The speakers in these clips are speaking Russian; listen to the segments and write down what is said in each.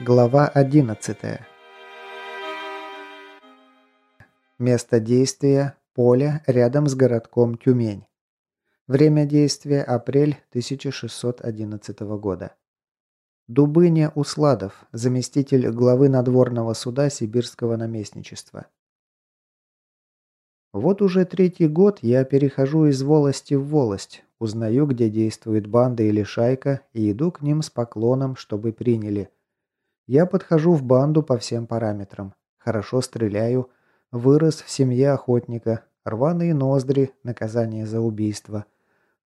Глава 11. Место действия – поле рядом с городком Тюмень. Время действия – апрель 1611 года. Дубыня Усладов, заместитель главы надворного суда Сибирского наместничества. Вот уже третий год я перехожу из волости в волость, узнаю, где действует банда или шайка, и иду к ним с поклоном, чтобы приняли – я подхожу в банду по всем параметрам. Хорошо стреляю. Вырос в семье охотника. Рваные ноздри, наказание за убийство.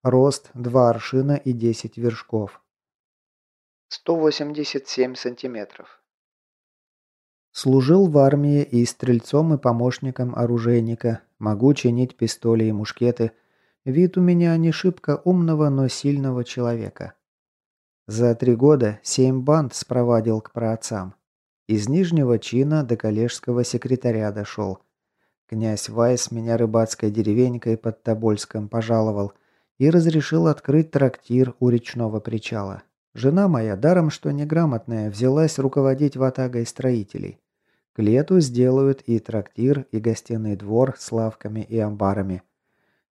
Рост 2 аршина и 10 вершков. 187 сантиметров. Служил в армии и стрельцом и помощником оружейника. Могу чинить пистоли и мушкеты. Вид у меня не шибко умного, но сильного человека. За три года семь банд спровадил к праотцам. Из нижнего чина до коллежского секретаря дошел. Князь Вайс меня рыбацкой деревенькой под Тобольском пожаловал и разрешил открыть трактир у речного причала. Жена моя, даром что неграмотная, взялась руководить ватагой строителей. К лету сделают и трактир, и гостиный двор с лавками и амбарами.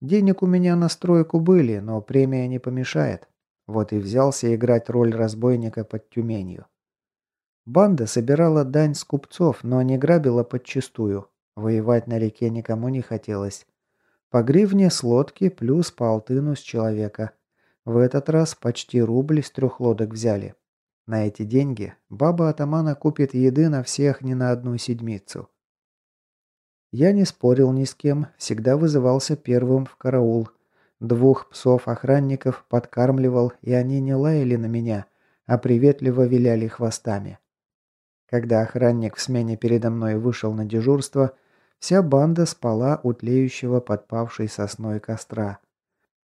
Денег у меня на стройку были, но премия не помешает. Вот и взялся играть роль разбойника под Тюменью. Банда собирала дань с купцов, но не грабила подчистую. Воевать на реке никому не хотелось. По гривне с лодки плюс по алтыну с человека. В этот раз почти рубль с трех лодок взяли. На эти деньги баба атамана купит еды на всех не на одну седмицу. Я не спорил ни с кем, всегда вызывался первым в караул, Двух псов-охранников подкармливал, и они не лаяли на меня, а приветливо виляли хвостами. Когда охранник в смене передо мной вышел на дежурство, вся банда спала у тлеющего подпавшей сосной костра.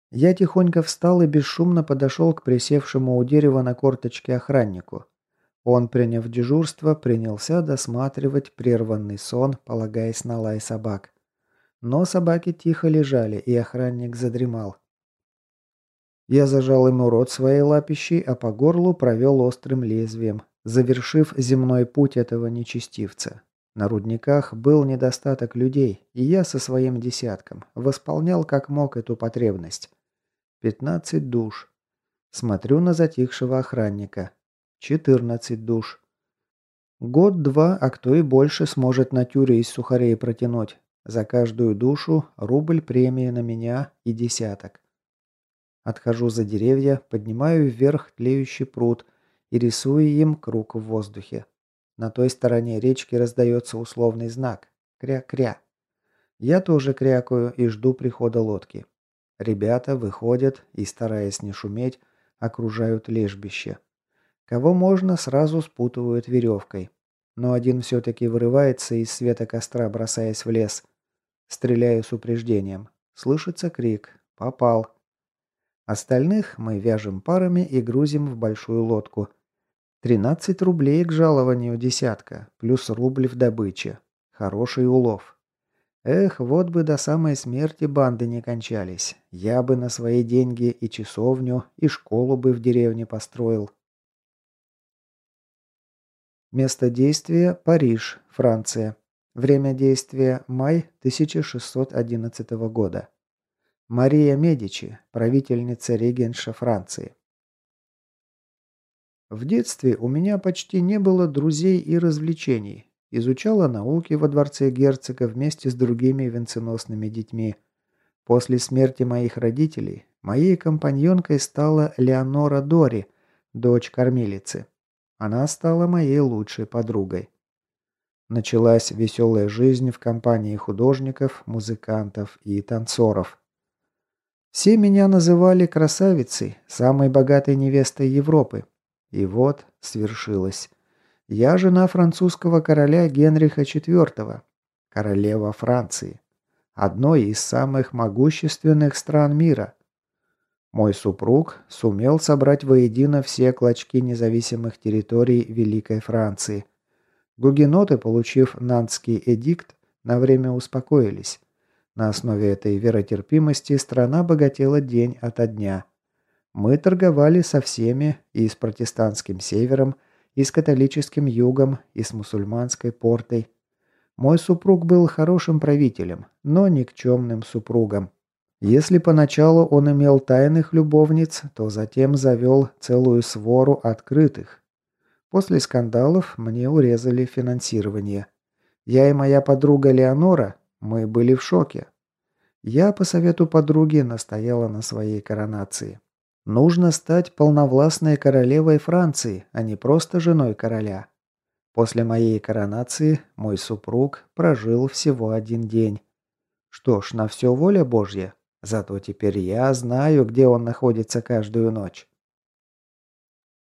Я тихонько встал и бесшумно подошел к присевшему у дерева на корточке охраннику. Он, приняв дежурство, принялся досматривать прерванный сон, полагаясь на лай собак. Но собаки тихо лежали, и охранник задремал. Я зажал ему рот своей лапищей, а по горлу провел острым лезвием, завершив земной путь этого нечестивца. На рудниках был недостаток людей, и я со своим десятком восполнял как мог эту потребность. Пятнадцать душ. Смотрю на затихшего охранника. Четырнадцать душ. Год-два, а кто и больше сможет на тюре из сухарей протянуть. За каждую душу рубль премии на меня и десяток. Отхожу за деревья, поднимаю вверх тлеющий пруд и рисую им круг в воздухе. На той стороне речки раздается условный знак «Кря-кря». Я тоже крякаю и жду прихода лодки. Ребята выходят и, стараясь не шуметь, окружают лежбище. Кого можно, сразу спутывают веревкой. Но один все-таки вырывается из света костра, бросаясь в лес. Стреляю с упреждением. Слышится крик. Попал. Остальных мы вяжем парами и грузим в большую лодку. 13 рублей к жалованию десятка, плюс рубль в добыче. Хороший улов. Эх, вот бы до самой смерти банды не кончались. Я бы на свои деньги и часовню, и школу бы в деревне построил. Место действия – Париж, Франция. Время действия – май 1611 года. Мария Медичи, правительница регенша Франции. В детстве у меня почти не было друзей и развлечений. Изучала науки во дворце герцога вместе с другими венценосными детьми. После смерти моих родителей моей компаньонкой стала Леонора Дори, дочь кормилицы. Она стала моей лучшей подругой. Началась веселая жизнь в компании художников, музыкантов и танцоров. Все меня называли красавицей, самой богатой невестой Европы. И вот свершилось. Я жена французского короля Генриха IV, королева Франции, одной из самых могущественных стран мира. Мой супруг сумел собрать воедино все клочки независимых территорий Великой Франции, Гугеноты, получив Нантский эдикт, на время успокоились. На основе этой веротерпимости страна богатела день ото дня. Мы торговали со всеми и с протестантским севером, и с католическим югом, и с мусульманской портой. Мой супруг был хорошим правителем, но никчемным супругом. Если поначалу он имел тайных любовниц, то затем завел целую свору открытых. После скандалов мне урезали финансирование. Я и моя подруга Леонора, мы были в шоке. Я по совету подруги настояла на своей коронации. Нужно стать полновластной королевой Франции, а не просто женой короля. После моей коронации мой супруг прожил всего один день. Что ж, на все воля Божья. Зато теперь я знаю, где он находится каждую ночь.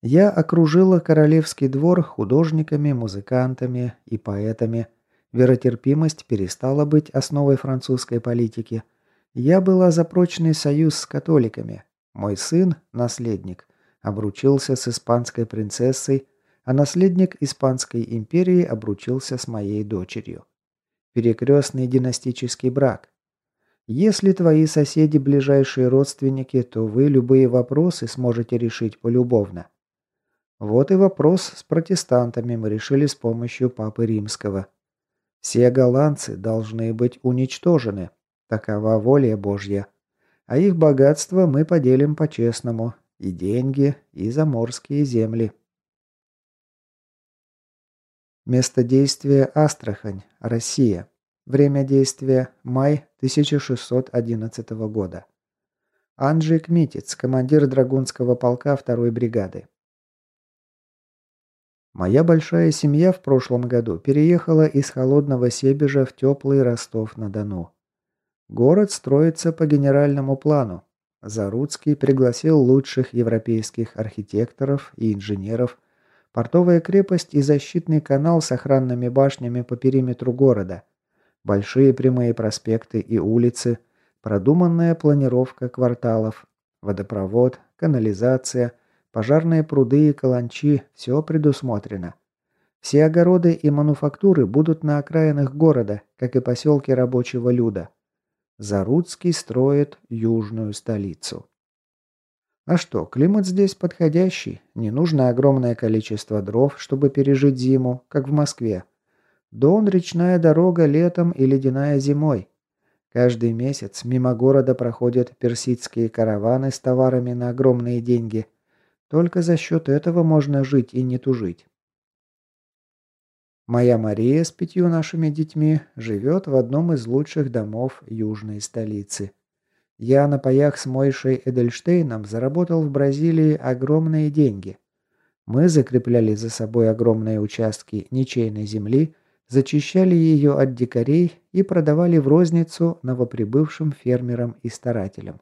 Я окружила королевский двор художниками, музыкантами и поэтами. Веротерпимость перестала быть основой французской политики. Я была за прочный союз с католиками. Мой сын, наследник, обручился с испанской принцессой, а наследник Испанской империи обручился с моей дочерью. Перекрестный династический брак. Если твои соседи ближайшие родственники, то вы любые вопросы сможете решить полюбовно. Вот и вопрос с протестантами мы решили с помощью Папы Римского. Все голландцы должны быть уничтожены. Такова воля Божья. А их богатство мы поделим по-честному. И деньги, и заморские земли. Место действия – Астрахань, Россия. Время действия – май 1611 года. Анджей Кмитец, командир Драгунского полка 2 бригады. Моя большая семья в прошлом году переехала из холодного Себежа в теплый Ростов-на-Дону. Город строится по генеральному плану. Заруцкий пригласил лучших европейских архитекторов и инженеров – Портовая крепость и защитный канал с охранными башнями по периметру города. Большие прямые проспекты и улицы. Продуманная планировка кварталов. Водопровод, канализация, пожарные пруды и каланчи – все предусмотрено. Все огороды и мануфактуры будут на окраинах города, как и поселки рабочего люда. Заруцкий строит южную столицу. А что, климат здесь подходящий. Не нужно огромное количество дров, чтобы пережить зиму, как в Москве. Дон – речная дорога летом и ледяная зимой. Каждый месяц мимо города проходят персидские караваны с товарами на огромные деньги. Только за счет этого можно жить и не тужить. Моя Мария с пятью нашими детьми живет в одном из лучших домов южной столицы. Я на паях с Мойшей Эдельштейном заработал в Бразилии огромные деньги. Мы закрепляли за собой огромные участки ничейной земли, зачищали ее от дикарей и продавали в розницу новоприбывшим фермерам и старателям.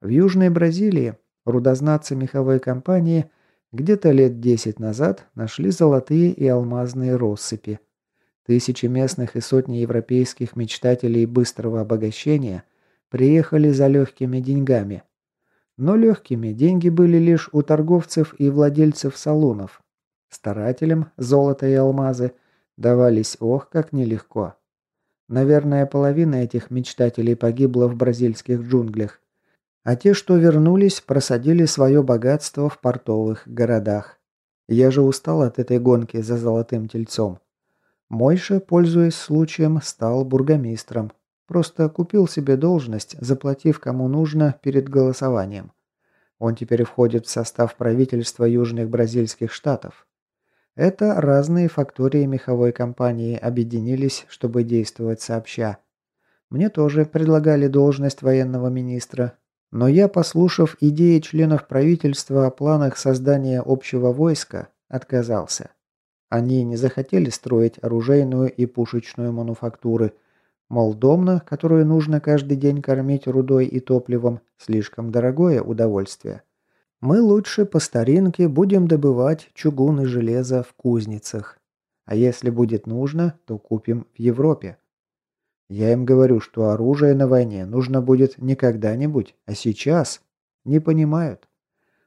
В Южной Бразилии рудознатцы меховой компании где-то лет 10 назад нашли золотые и алмазные россыпи. Тысячи местных и сотни европейских мечтателей быстрого обогащения – приехали за легкими деньгами. Но легкими деньги были лишь у торговцев и владельцев салонов. Старателям золото и алмазы давались ох, как нелегко. Наверное, половина этих мечтателей погибла в бразильских джунглях. А те, что вернулись, просадили свое богатство в портовых городах. Я же устал от этой гонки за золотым тельцом. Мойша, пользуясь случаем, стал бургомистром. Просто купил себе должность, заплатив кому нужно перед голосованием. Он теперь входит в состав правительства Южных Бразильских Штатов. Это разные фактории меховой компании объединились, чтобы действовать сообща. Мне тоже предлагали должность военного министра, но я, послушав идеи членов правительства о планах создания общего войска, отказался. Они не захотели строить оружейную и пушечную мануфактуры – Мол, домна, которую нужно каждый день кормить рудой и топливом, слишком дорогое удовольствие. Мы лучше по старинке будем добывать чугун и железо в кузницах. А если будет нужно, то купим в Европе. Я им говорю, что оружие на войне нужно будет не когда-нибудь, а сейчас. Не понимают.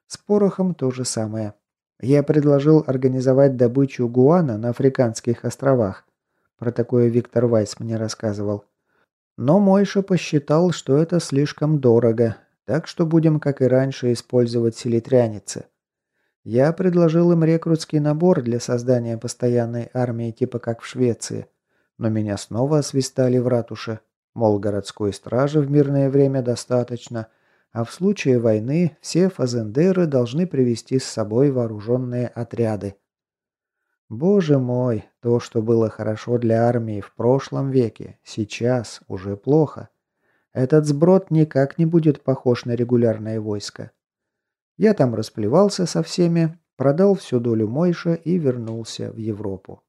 С порохом то же самое. Я предложил организовать добычу гуана на Африканских островах, про такое Виктор Вайс мне рассказывал. Но Мойша посчитал, что это слишком дорого, так что будем, как и раньше, использовать селитряницы. Я предложил им рекрутский набор для создания постоянной армии типа как в Швеции, но меня снова освистали в ратуше. Мол, городской стражи в мирное время достаточно, а в случае войны все фазендеры должны привести с собой вооруженные отряды. Боже мой, то, что было хорошо для армии в прошлом веке, сейчас уже плохо. Этот сброд никак не будет похож на регулярное войско. Я там расплевался со всеми, продал всю долю Мойша и вернулся в Европу.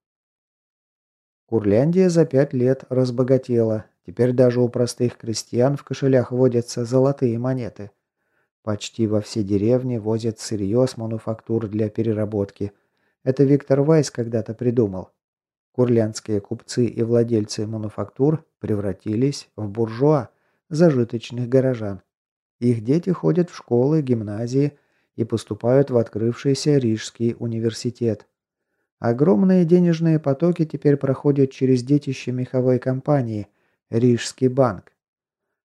Курляндия за пять лет разбогатела. Теперь даже у простых крестьян в кошелях водятся золотые монеты. Почти во все деревни возят сырье с мануфактур для переработки. Это Виктор Вайс когда-то придумал. Курляндские купцы и владельцы мануфактур превратились в буржуа, зажиточных горожан. Их дети ходят в школы, гимназии, и поступают в открывшийся Рижский университет. Огромные денежные потоки теперь проходят через детище меховой компании Рижский банк.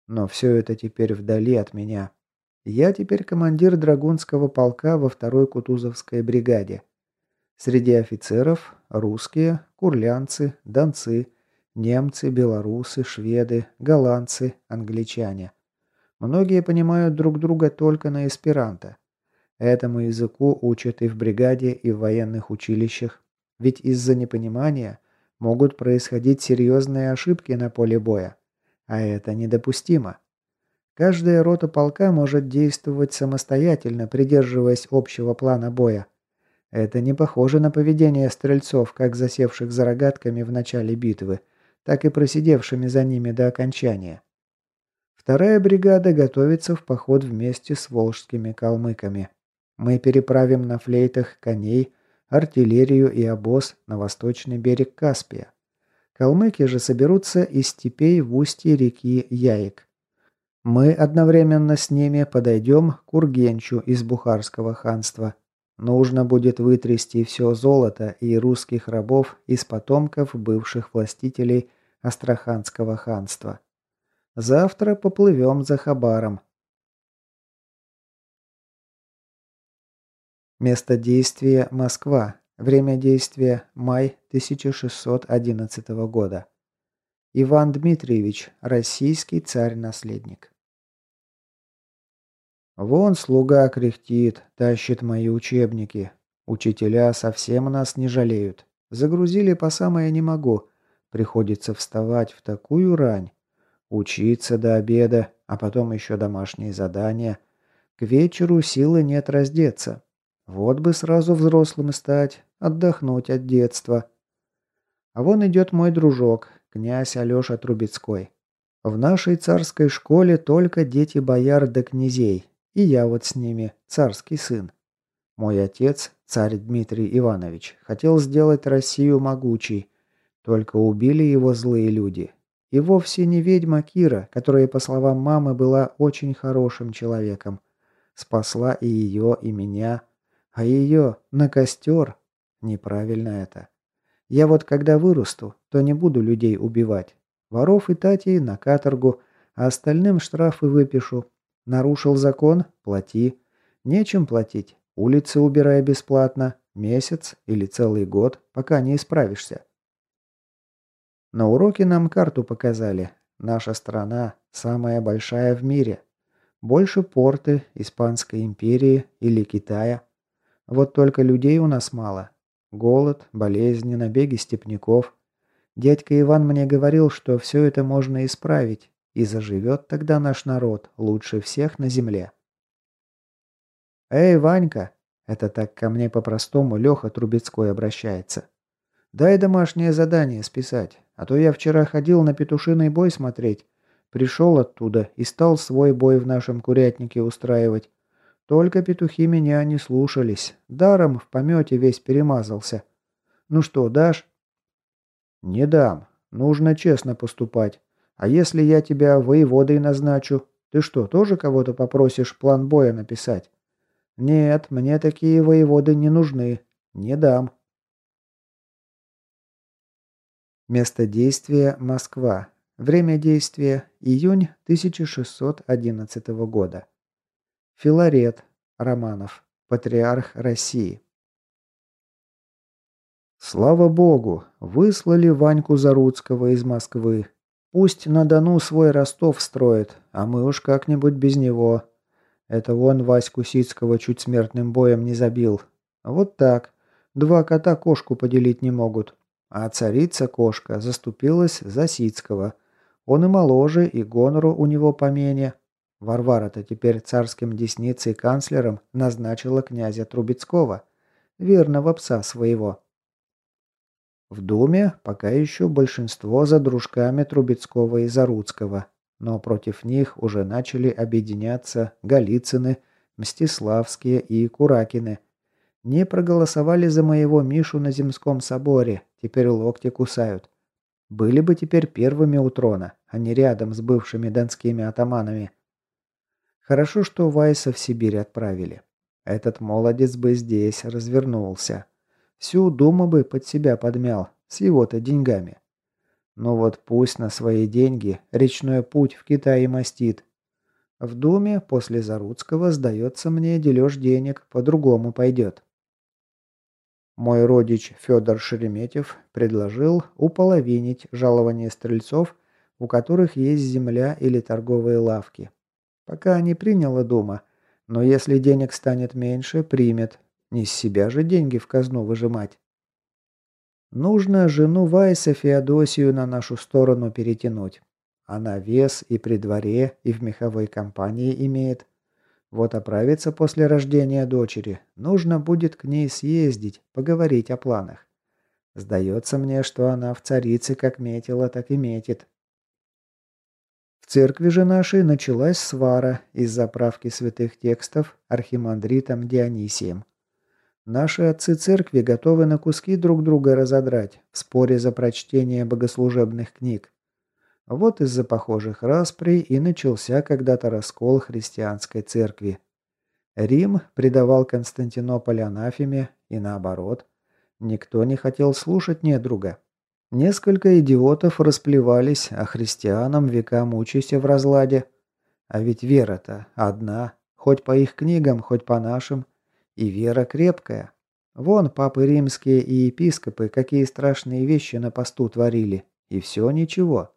Но все это теперь вдали от меня. Я теперь командир Драгунского полка во второй Кутузовской бригаде. Среди офицеров русские, курлянцы, донцы, немцы, белорусы, шведы, голландцы, англичане. Многие понимают друг друга только на эсперанто. Этому языку учат и в бригаде, и в военных училищах. Ведь из-за непонимания могут происходить серьезные ошибки на поле боя. А это недопустимо. Каждая рота полка может действовать самостоятельно, придерживаясь общего плана боя. Это не похоже на поведение стрельцов, как засевших за рогатками в начале битвы, так и просидевшими за ними до окончания. Вторая бригада готовится в поход вместе с волжскими калмыками. Мы переправим на флейтах коней, артиллерию и обоз на восточный берег Каспия. Калмыки же соберутся из степей в устье реки Яик. Мы одновременно с ними подойдем к Ургенчу из Бухарского ханства. Нужно будет вытрясти все золото и русских рабов из потомков бывших властителей Астраханского ханства. Завтра поплывем за Хабаром, Место действия – Москва. Время действия – май 1611 года. Иван Дмитриевич, российский царь-наследник. Вон слуга кряхтит, тащит мои учебники. Учителя совсем нас не жалеют. Загрузили по самое не могу. Приходится вставать в такую рань. Учиться до обеда, а потом еще домашние задания. К вечеру силы нет раздеться. Вот бы сразу взрослым стать, отдохнуть от детства. А вон идет мой дружок, князь Алеша Трубецкой. В нашей царской школе только дети бояр да князей, и я вот с ними, царский сын. Мой отец, царь Дмитрий Иванович, хотел сделать Россию могучей, только убили его злые люди. И вовсе не ведьма Кира, которая, по словам мамы, была очень хорошим человеком. Спасла и ее, и меня – а ее на костер? Неправильно это. Я вот когда вырасту, то не буду людей убивать. Воров и татей на каторгу, а остальным штрафы выпишу. Нарушил закон – плати. Нечем платить. Улицы убирай бесплатно. Месяц или целый год, пока не исправишься. На уроке нам карту показали. Наша страна самая большая в мире. Больше порты Испанской империи или Китая – вот только людей у нас мало. Голод, болезни, набеги степняков. Дядька Иван мне говорил, что все это можно исправить, и заживет тогда наш народ лучше всех на земле. «Эй, Ванька!» – это так ко мне по-простому Леха Трубецкой обращается. «Дай домашнее задание списать, а то я вчера ходил на петушиный бой смотреть, пришел оттуда и стал свой бой в нашем курятнике устраивать. Только петухи меня не слушались. Даром в помете весь перемазался. Ну что, дашь? Не дам. Нужно честно поступать. А если я тебя воеводой назначу, ты что, тоже кого-то попросишь план боя написать? Нет, мне такие воеводы не нужны. Не дам. Место действия – Москва. Время действия – июнь 1611 года. Филарет. Романов. патриарх России. Слава богу, выслали Ваньку Заруцкого из Москвы. Пусть на Дону свой Ростов строит, а мы уж как-нибудь без него. Это вон Ваську Сицкого чуть смертным боем не забил. Вот так. Два кота кошку поделить не могут. А царица-кошка заступилась за Сицкого. Он и моложе, и гонору у него помене. Варвара-то теперь царским десницей канцлером назначила князя Трубецкого, верного пса своего. В Думе пока еще большинство за дружками Трубецкого и Заруцкого, но против них уже начали объединяться Голицыны, Мстиславские и Куракины. Не проголосовали за моего Мишу на Земском соборе, теперь локти кусают. Были бы теперь первыми у трона, а не рядом с бывшими донскими атаманами. Хорошо, что Вайса в Сибирь отправили. Этот молодец бы здесь развернулся. Всю Думу бы под себя подмял, с его-то деньгами. Но вот пусть на свои деньги речной путь в Китае мастит. В Думе после Заруцкого, сдается мне, дележ денег по-другому пойдет. Мой родич Федор Шереметьев предложил уполовинить жалование стрельцов, у которых есть земля или торговые лавки. Пока не приняла Дума, но если денег станет меньше, примет. Не с себя же деньги в казну выжимать. Нужно жену Вайса Феодосию на нашу сторону перетянуть. Она вес и при дворе, и в меховой компании имеет. Вот оправиться после рождения дочери. Нужно будет к ней съездить, поговорить о планах. Сдается мне, что она в царице как метила, так и метит. В церкви же нашей началась свара из-за правки святых текстов архимандритом Дионисием. Наши отцы церкви готовы на куски друг друга разодрать в споре за прочтение богослужебных книг. Вот из-за похожих расприй и начался когда-то раскол христианской церкви. Рим предавал Константинополь анафеме и наоборот. Никто не хотел слушать недруга. Несколько идиотов расплевались, а христианам века мучайся в разладе. А ведь вера-то одна, хоть по их книгам, хоть по нашим – и вера крепкая. Вон папы римские и епископы какие страшные вещи на посту творили. И все ничего.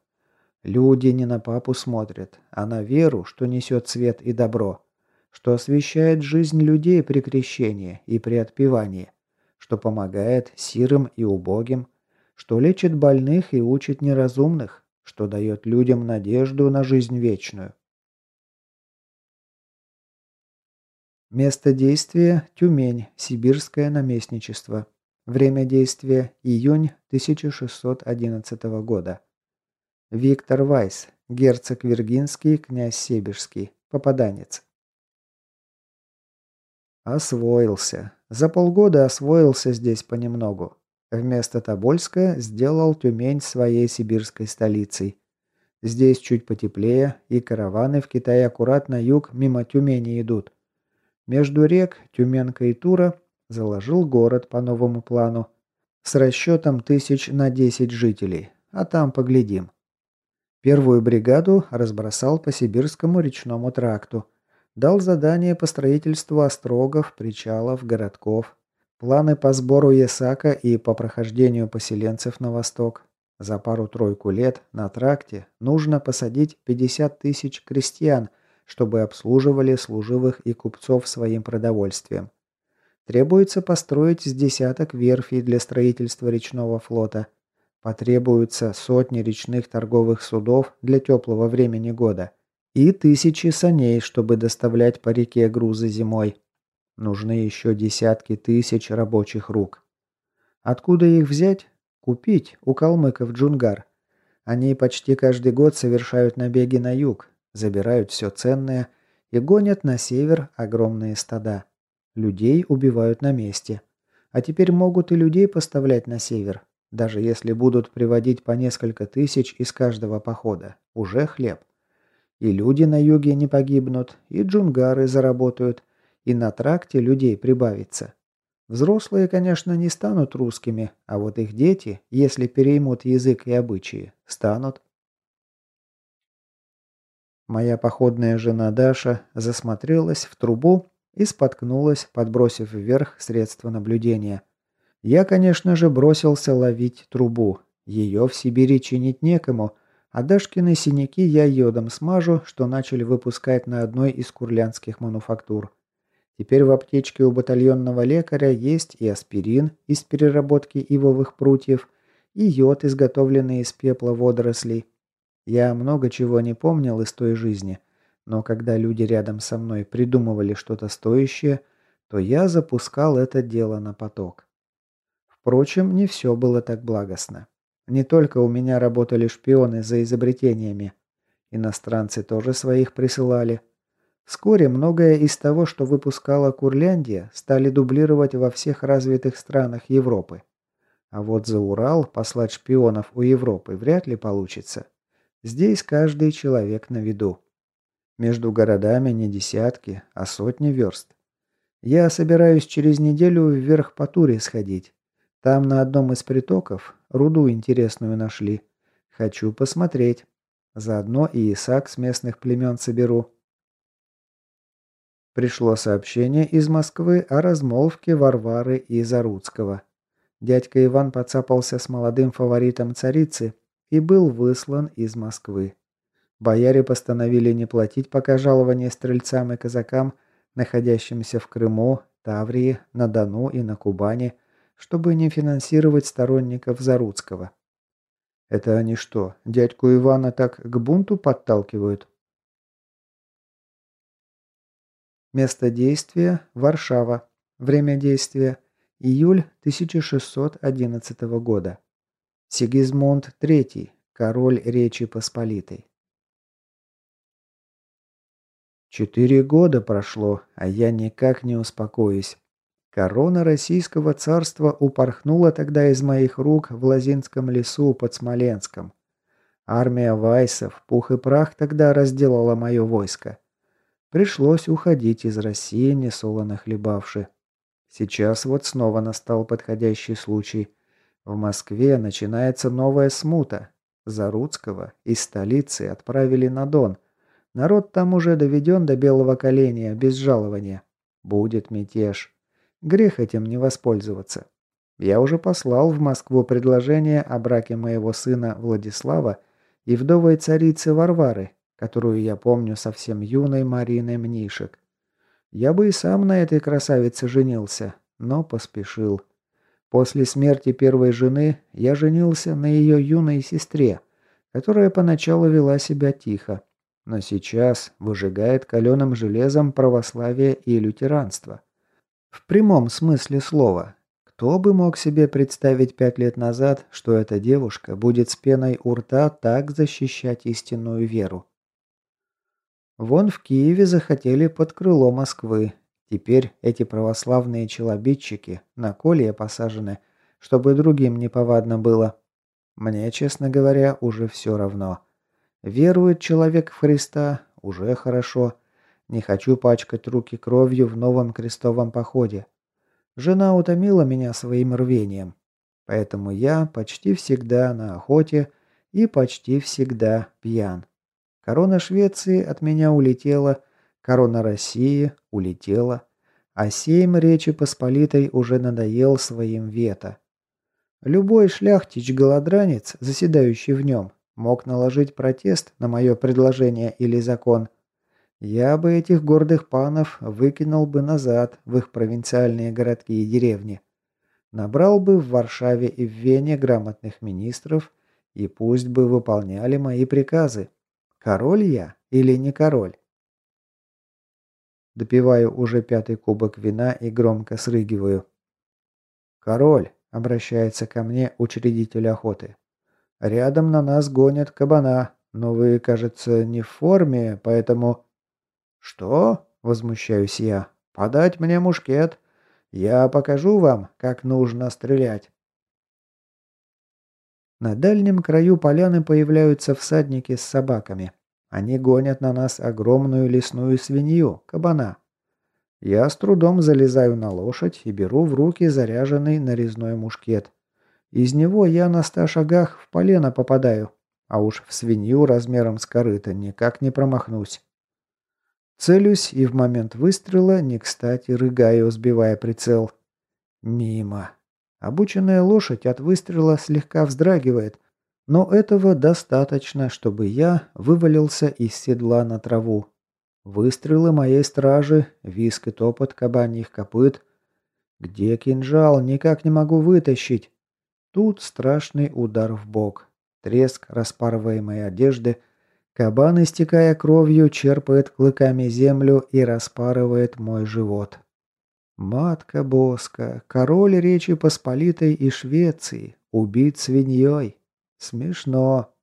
Люди не на папу смотрят, а на веру, что несет свет и добро, что освещает жизнь людей при крещении и при отпевании, что помогает сирым и убогим, что лечит больных и учит неразумных, что дает людям надежду на жизнь вечную. Место действия – Тюмень, Сибирское наместничество. Время действия – июнь 1611 года. Виктор Вайс, герцог Виргинский, князь Себежский, попаданец. Освоился. За полгода освоился здесь понемногу. Вместо Тобольска сделал Тюмень своей сибирской столицей. Здесь чуть потеплее, и караваны в Китае аккуратно юг мимо Тюмени идут. Между рек Тюменка и Тура заложил город по новому плану с расчетом тысяч на 10 жителей, а там поглядим. Первую бригаду разбросал по Сибирскому речному тракту. Дал задание по строительству острогов, причалов, городков. Планы по сбору Ясака и по прохождению поселенцев на восток. За пару-тройку лет на тракте нужно посадить 50 тысяч крестьян – чтобы обслуживали служивых и купцов своим продовольствием. Требуется построить с десяток верфей для строительства речного флота. Потребуются сотни речных торговых судов для теплого времени года. И тысячи саней, чтобы доставлять по реке грузы зимой. Нужны еще десятки тысяч рабочих рук. Откуда их взять? Купить у калмыков Джунгар. Они почти каждый год совершают набеги на юг, забирают все ценное и гонят на север огромные стада. Людей убивают на месте. А теперь могут и людей поставлять на север. Даже если будут приводить по несколько тысяч из каждого похода. Уже хлеб. И люди на юге не погибнут, и джунгары заработают, и на тракте людей прибавится. Взрослые, конечно, не станут русскими, а вот их дети, если переймут язык и обычаи, станут. Моя походная жена Даша засмотрелась в трубу и споткнулась, подбросив вверх средства наблюдения. Я, конечно же, бросился ловить трубу. Ее в Сибири чинить некому, а Дашкины синяки я йодом смажу, что начали выпускать на одной из курлянских мануфактур. Теперь в аптечке у батальонного лекаря есть и аспирин из переработки ивовых прутьев, и йод, изготовленный из пепла водорослей. Я много чего не помнил из той жизни, но когда люди рядом со мной придумывали что-то стоящее, то я запускал это дело на поток. Впрочем, не все было так благостно. Не только у меня работали шпионы за изобретениями. Иностранцы тоже своих присылали. Вскоре многое из того, что выпускала Курляндия, стали дублировать во всех развитых странах Европы. А вот за Урал послать шпионов у Европы вряд ли получится. Здесь каждый человек на виду. Между городами не десятки, а сотни верст. Я собираюсь через неделю вверх по Туре сходить. Там на одном из притоков руду интересную нашли. Хочу посмотреть. Заодно и Исаак с местных племен соберу. Пришло сообщение из Москвы о размолвке Варвары и Заруцкого. Дядька Иван поцапался с молодым фаворитом царицы и был выслан из Москвы. Бояре постановили не платить пока жалования стрельцам и казакам, находящимся в Крыму, Таврии, на Дону и на Кубани, чтобы не финансировать сторонников Заруцкого. Это они что, дядьку Ивана так к бунту подталкивают? Место действия – Варшава. Время действия – июль 1611 года. Сигизмунд III, король Речи Посполитой. Четыре года прошло, а я никак не успокоюсь. Корона Российского царства упорхнула тогда из моих рук в Лазинском лесу под Смоленском. Армия Вайсов, пух и прах тогда разделала мое войско. Пришлось уходить из России, несолоно хлебавши. Сейчас вот снова настал подходящий случай. В Москве начинается новая смута. Заруцкого из столицы отправили на Дон. Народ там уже доведен до белого коленя, без жалования. Будет мятеж. Грех этим не воспользоваться. Я уже послал в Москву предложение о браке моего сына Владислава и вдовой царицы Варвары, которую я помню совсем юной Мариной Мнишек. Я бы и сам на этой красавице женился, но поспешил. После смерти первой жены я женился на ее юной сестре, которая поначалу вела себя тихо, но сейчас выжигает каленым железом православие и лютеранство. В прямом смысле слова. Кто бы мог себе представить пять лет назад, что эта девушка будет с пеной у рта так защищать истинную веру? Вон в Киеве захотели под крыло Москвы. Теперь эти православные челобитчики на колье посажены, чтобы другим неповадно было. Мне, честно говоря, уже все равно. Верует человек в Христа, уже хорошо. Не хочу пачкать руки кровью в новом крестовом походе. Жена утомила меня своим рвением. Поэтому я почти всегда на охоте и почти всегда пьян. Корона Швеции от меня улетела, корона России улетела, а сейм Речи Посполитой уже надоел своим вето. Любой шляхтич-голодранец, заседающий в нем, мог наложить протест на мое предложение или закон. Я бы этих гордых панов выкинул бы назад в их провинциальные городки и деревни. Набрал бы в Варшаве и в Вене грамотных министров, и пусть бы выполняли мои приказы. Король я или не король? Допиваю уже пятый кубок вина и громко срыгиваю. «Король», — обращается ко мне учредитель охоты. «Рядом на нас гонят кабана, но вы, кажется, не в форме, поэтому...» «Что?» — возмущаюсь я. «Подать мне мушкет. Я покажу вам, как нужно стрелять». На дальнем краю поляны появляются всадники с собаками. Они гонят на нас огромную лесную свинью, кабана. Я с трудом залезаю на лошадь и беру в руки заряженный нарезной мушкет. Из него я на ста шагах в полено попадаю, а уж в свинью размером с корыто никак не промахнусь. Целюсь и в момент выстрела не кстати рыгаю, сбивая прицел. Мимо. Обученная лошадь от выстрела слегка вздрагивает, но этого достаточно, чтобы я вывалился из седла на траву. Выстрелы моей стражи, виск и топот кабаньих копыт. Где кинжал? Никак не могу вытащить. Тут страшный удар в бок. Треск распарываемой одежды, Кабан, истекая кровью, черпает клыками землю и распарывает мой живот. Матка Боска, король Речи Посполитой и Швеции, убит свиньей. Смешно.